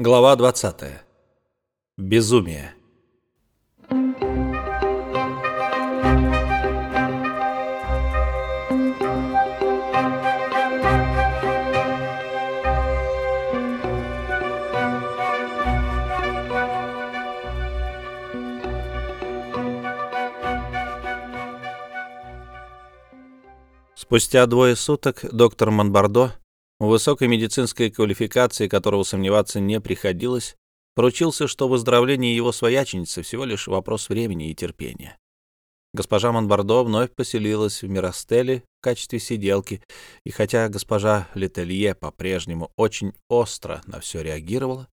Глава 20. Безумие. Спустя двое суток доктор Монбардо высокой медицинской квалификации которого сомневаться не приходилось, поручился, что выздоровление его свояченицы всего лишь вопрос времени и терпения. Госпожа Монбардо вновь поселилась в Миростеле в качестве сиделки, и хотя госпожа Летелье по-прежнему очень остро на все реагировала,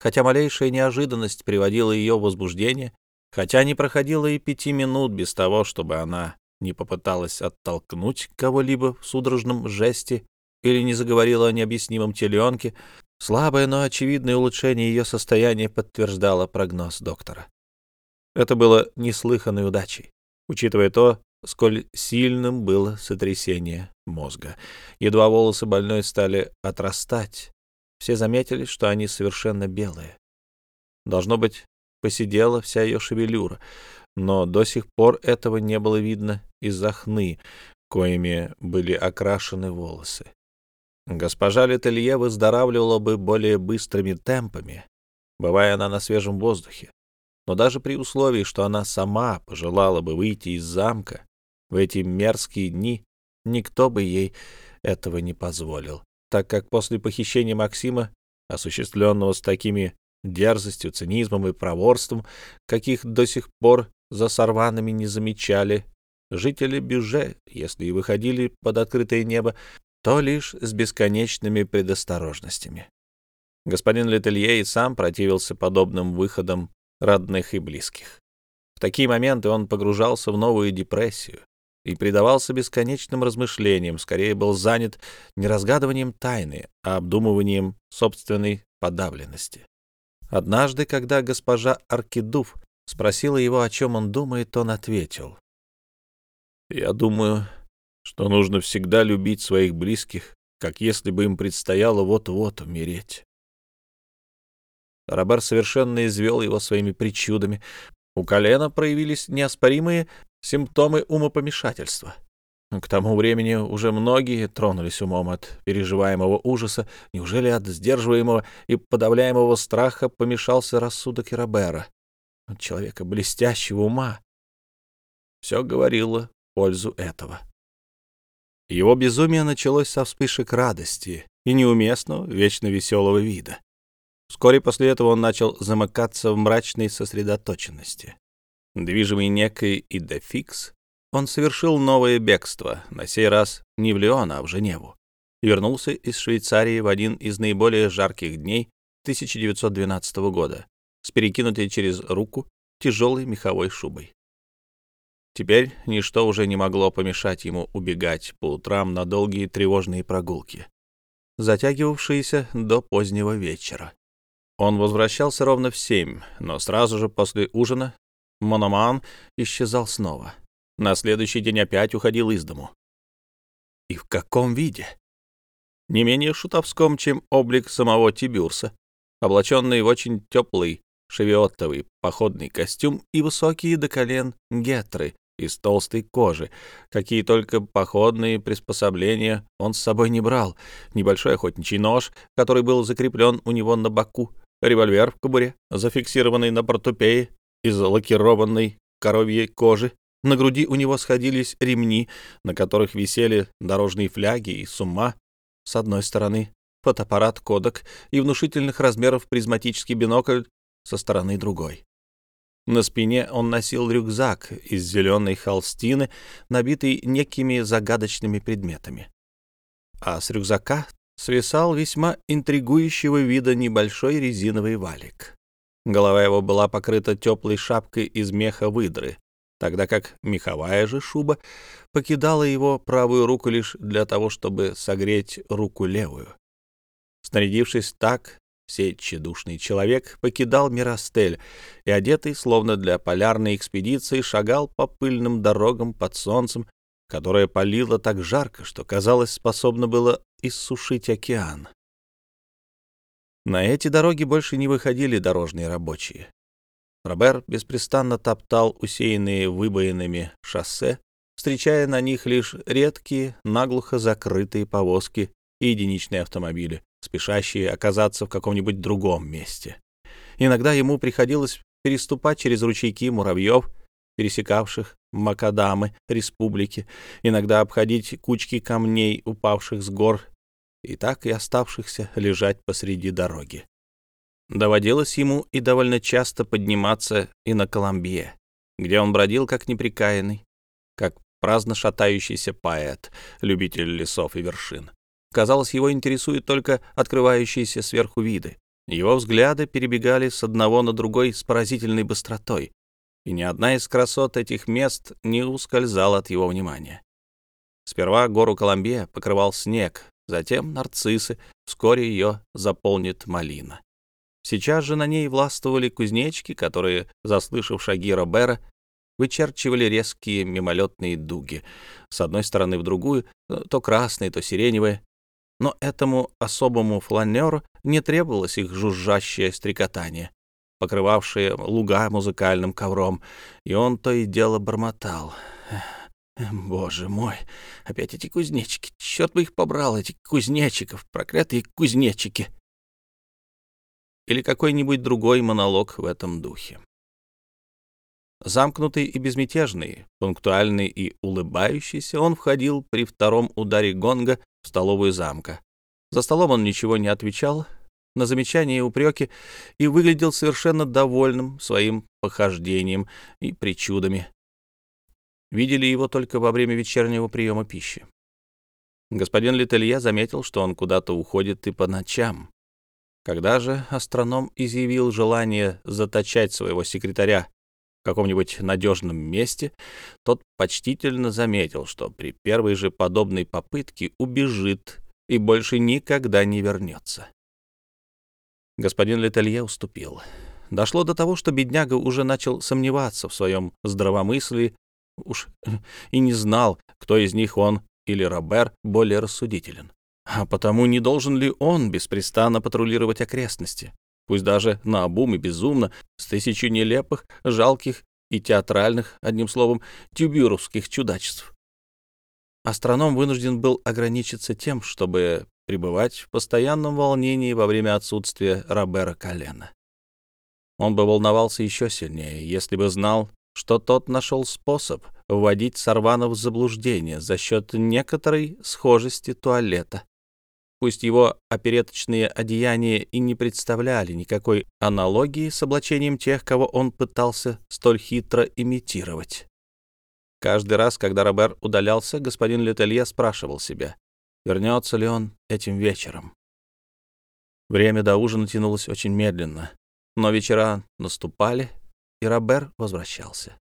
хотя малейшая неожиданность приводила ее в возбуждение, хотя не проходило и пяти минут без того, чтобы она не попыталась оттолкнуть кого-либо в судорожном жесте или не заговорила о необъяснимом теленке, слабое, но очевидное улучшение ее состояния подтверждало прогноз доктора. Это было неслыханной удачей, учитывая то, сколь сильным было сотрясение мозга. Едва волосы больной стали отрастать, все заметили, что они совершенно белые. Должно быть, посидела вся ее шевелюра, но до сих пор этого не было видно из-за хны, коими были окрашены волосы. Госпожа Летелье выздоравливала бы более быстрыми темпами, бывая она на свежем воздухе. Но даже при условии, что она сама пожелала бы выйти из замка в эти мерзкие дни, никто бы ей этого не позволил, так как после похищения Максима, осуществленного с такими дерзостью, цинизмом и проворством, каких до сих пор за сорванами не замечали, жители Бюже, если и выходили под открытое небо, то лишь с бесконечными предосторожностями. Господин Летелье и сам противился подобным выходам родных и близких. В такие моменты он погружался в новую депрессию и предавался бесконечным размышлениям, скорее был занят не разгадыванием тайны, а обдумыванием собственной подавленности. Однажды, когда госпожа Аркидув спросила его, о чем он думает, он ответил. «Я думаю что нужно всегда любить своих близких, как если бы им предстояло вот-вот умереть. Рабар совершенно извел его своими причудами. У колена проявились неоспоримые симптомы умопомешательства. К тому времени уже многие тронулись умом от переживаемого ужаса. Неужели от сдерживаемого и подавляемого страха помешался рассудок Робера, человека блестящего ума? Все говорило в пользу этого. Его безумие началось со вспышек радости и неуместного, вечно веселого вида. Вскоре после этого он начал замыкаться в мрачной сосредоточенности. Движимый некой Идефикс, он совершил новое бегство, на сей раз не в Леон, а в Женеву, и вернулся из Швейцарии в один из наиболее жарких дней 1912 года с перекинутой через руку тяжелой меховой шубой. Теперь ничто уже не могло помешать ему убегать по утрам на долгие тревожные прогулки, затягивавшиеся до позднего вечера. Он возвращался ровно в семь, но сразу же после ужина Мономан исчезал снова. На следующий день опять уходил из дому. И в каком виде? Не менее шутовском, чем облик самого Тибюрса, облаченный в очень теплый шевиоттовый походный костюм и высокие до колен гетры из толстой кожи. Какие только походные приспособления он с собой не брал. Небольшой охотничий нож, который был закреплен у него на боку, револьвер в кобуре, зафиксированный на портупее из лакированной коровьей кожи. На груди у него сходились ремни, на которых висели дорожные фляги и сумма с одной стороны, фотоаппарат Кодек и внушительных размеров призматический бинокль со стороны другой. На спине он носил рюкзак из зеленой холстины, набитый некими загадочными предметами. А с рюкзака свисал весьма интригующего вида небольшой резиновый валик. Голова его была покрыта теплой шапкой из меха выдры, тогда как меховая же шуба покидала его правую руку лишь для того, чтобы согреть руку левую. Снарядившись так, Сей тщедушный человек покидал Миростель и, одетый, словно для полярной экспедиции, шагал по пыльным дорогам под солнцем, которое палило так жарко, что, казалось, способно было иссушить океан. На эти дороги больше не выходили дорожные рабочие. Робер беспрестанно топтал усеянные выбоинами шоссе, встречая на них лишь редкие, наглухо закрытые повозки и единичные автомобили, спешащие оказаться в каком-нибудь другом месте. Иногда ему приходилось переступать через ручейки муравьев, пересекавших Макадамы республики, иногда обходить кучки камней, упавших с гор, и так и оставшихся лежать посреди дороги. Доводилось ему и довольно часто подниматься и на Коломбье, где он бродил как неприкаянный, как праздно шатающийся поэт, любитель лесов и вершин. Казалось, его интересуют только открывающиеся сверху виды. Его взгляды перебегали с одного на другой с поразительной быстротой, и ни одна из красот этих мест не ускользала от его внимания. Сперва гору Коломбье покрывал снег, затем нарциссы, вскоре ее заполнит малина. Сейчас же на ней властвовали кузнечки, которые, заслышав шаги Робера, вычерчивали резкие мимолетные дуги, с одной стороны в другую, то красные, то сиреневые. Но этому особому фланеру не требовалось их жужжащее стрекотание, покрывавшее луга музыкальным ковром, и он то и дело бормотал. Боже мой, опять эти кузнечики, черт бы их побрал, этих кузнечиков, проклятые кузнечики или какой-нибудь другой монолог в этом духе. Замкнутый и безмятежный, пунктуальный и улыбающийся, он входил при втором ударе гонга в столовую замка. За столом он ничего не отвечал на замечания и упреки и выглядел совершенно довольным своим похождением и причудами. Видели его только во время вечернего приема пищи. Господин Летелье заметил, что он куда-то уходит и по ночам. Когда же астроном изъявил желание заточать своего секретаря в каком-нибудь надежном месте, тот почтительно заметил, что при первой же подобной попытке убежит и больше никогда не вернется. Господин Летелье уступил. Дошло до того, что бедняга уже начал сомневаться в своем здравомыслии, уж и не знал, кто из них он или Робер более рассудителен. А потому не должен ли он беспрестанно патрулировать окрестности, пусть даже наобум и безумно, с тысячу нелепых, жалких и театральных, одним словом, тюбюровских чудачеств? Астроном вынужден был ограничиться тем, чтобы пребывать в постоянном волнении во время отсутствия Робера Колена. Он бы волновался еще сильнее, если бы знал, что тот нашел способ вводить Сарвана в заблуждение за счет некоторой схожести туалета Пусть его опереточные одеяния и не представляли никакой аналогии с облачением тех, кого он пытался столь хитро имитировать. Каждый раз, когда Робер удалялся, господин Летелье спрашивал себя, вернется ли он этим вечером. Время до ужина тянулось очень медленно, но вечера наступали, и Робер возвращался.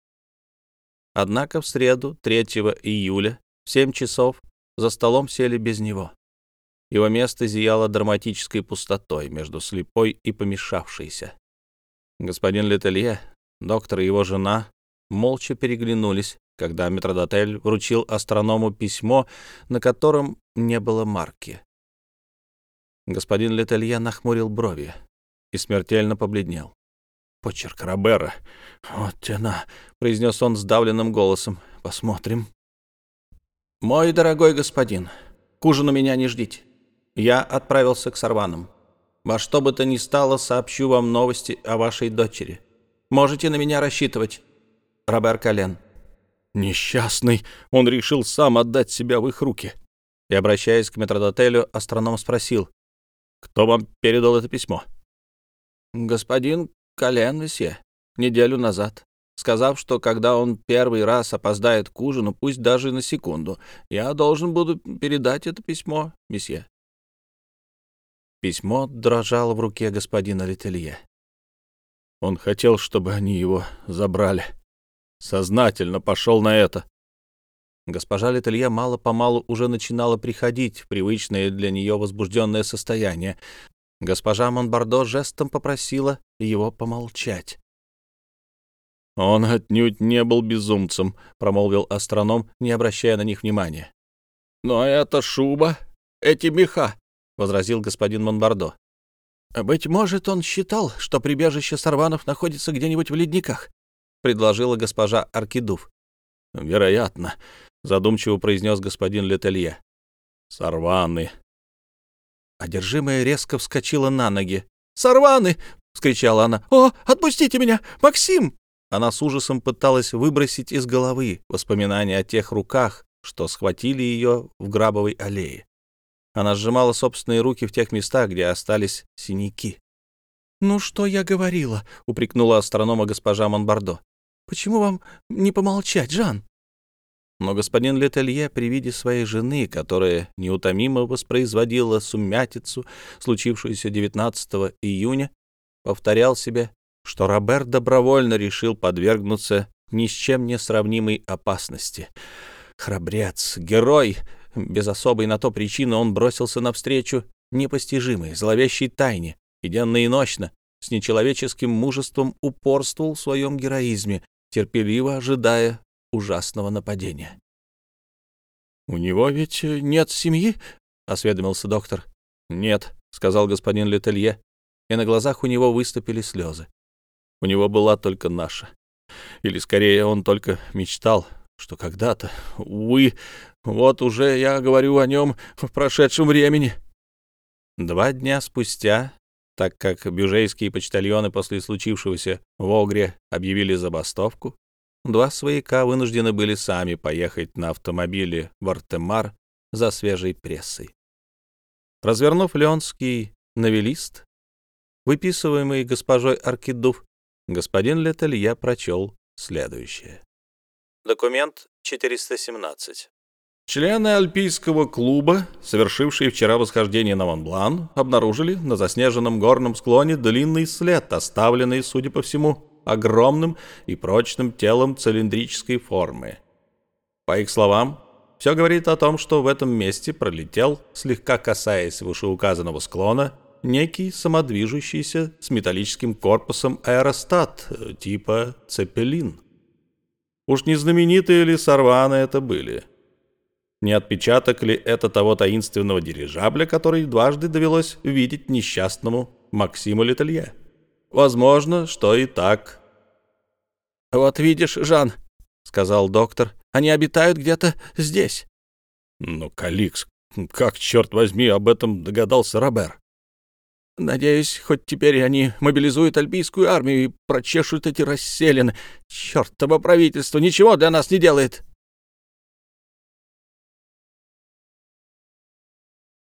Однако в среду, 3 июля, в 7 часов, за столом сели без него. Его место зияло драматической пустотой между слепой и помешавшейся. Господин Летелье, доктор и его жена молча переглянулись, когда метродотель вручил астроному письмо, на котором не было марки. Господин Летелье нахмурил брови и смертельно побледнел. «Почерк Робера. Вот тяна», — произнес он сдавленным голосом. «Посмотрим». «Мой дорогой господин, к ужину меня не ждите. Я отправился к Сарванам. Во что бы то ни стало, сообщу вам новости о вашей дочери. Можете на меня рассчитывать. Робер Кален. Несчастный. Он решил сам отдать себя в их руки. И, обращаясь к метродотелю, астроном спросил. «Кто вам передал это письмо?» «Господин Кален, месье, неделю назад, сказав, что когда он первый раз опоздает к ужину, пусть даже на секунду, я должен буду передать это письмо, месье». Письмо дрожало в руке господина Летелье. Он хотел, чтобы они его забрали. Сознательно пошел на это. Госпожа Летелье мало-помалу уже начинала приходить в привычное для нее возбужденное состояние. Госпожа Монбардо жестом попросила его помолчать. «Он отнюдь не был безумцем», — промолвил астроном, не обращая на них внимания. «Но эта шуба, эти меха, возразил господин Монбардо. «Быть может, он считал, что прибежище Сарванов находится где-нибудь в ледниках», — предложила госпожа Аркидув. «Вероятно», — задумчиво произнес господин Летелье. «Сарваны». Одержимая резко вскочила на ноги. «Сарваны!» — вскричала она. «О, отпустите меня! Максим!» Она с ужасом пыталась выбросить из головы воспоминания о тех руках, что схватили ее в грабовой аллее. Она сжимала собственные руки в тех местах, где остались синяки. «Ну, что я говорила?» — упрекнула астронома госпожа Монбардо. «Почему вам не помолчать, Жан?» Но господин Летелье при виде своей жены, которая неутомимо воспроизводила сумятицу, случившуюся 19 июня, повторял себе, что Роберт добровольно решил подвергнуться ни с чем не сравнимой опасности. Храбрец, герой, без особой на то причины он бросился навстречу непостижимой, зловещей тайне, и денно и ночно, с нечеловеческим мужеством упорствовал в своем героизме, терпеливо ожидая ужасного нападения. «У него ведь нет семьи?» — осведомился доктор. «Нет», — сказал господин Летелье, и на глазах у него выступили слезы. У него была только наша. Или, скорее, он только мечтал, что когда-то, увы, вот уже я говорю о нем в прошедшем времени. Два дня спустя, так как бюжейские почтальоны после случившегося в Огре объявили забастовку, два свояка вынуждены были сами поехать на автомобиле в Артемар за свежей прессой. Развернув леонский новелист, выписываемый госпожой Аркидув, господин Летелье прочел следующее. Документ 417. Члены Альпийского клуба, совершившие вчера восхождение на Монблан, обнаружили на заснеженном горном склоне длинный след, оставленный, судя по всему, огромным и прочным телом цилиндрической формы. По их словам, все говорит о том, что в этом месте пролетел, слегка касаясь вышеуказанного склона, некий самодвижущийся с металлическим корпусом аэростат типа «Цепелин». Уж не знаменитые ли сорваны это были? Не отпечаток ли это того таинственного дирижабля, который дважды довелось видеть несчастному Максиму Летелье? Возможно, что и так. «Вот видишь, Жан», — сказал доктор, — «они обитают где-то здесь». «Ну, Каликс, как, черт возьми, об этом догадался Робер?» «Надеюсь, хоть теперь они мобилизуют альбийскую армию и прочешут эти расселены. Чертово правительство ничего для нас не делает».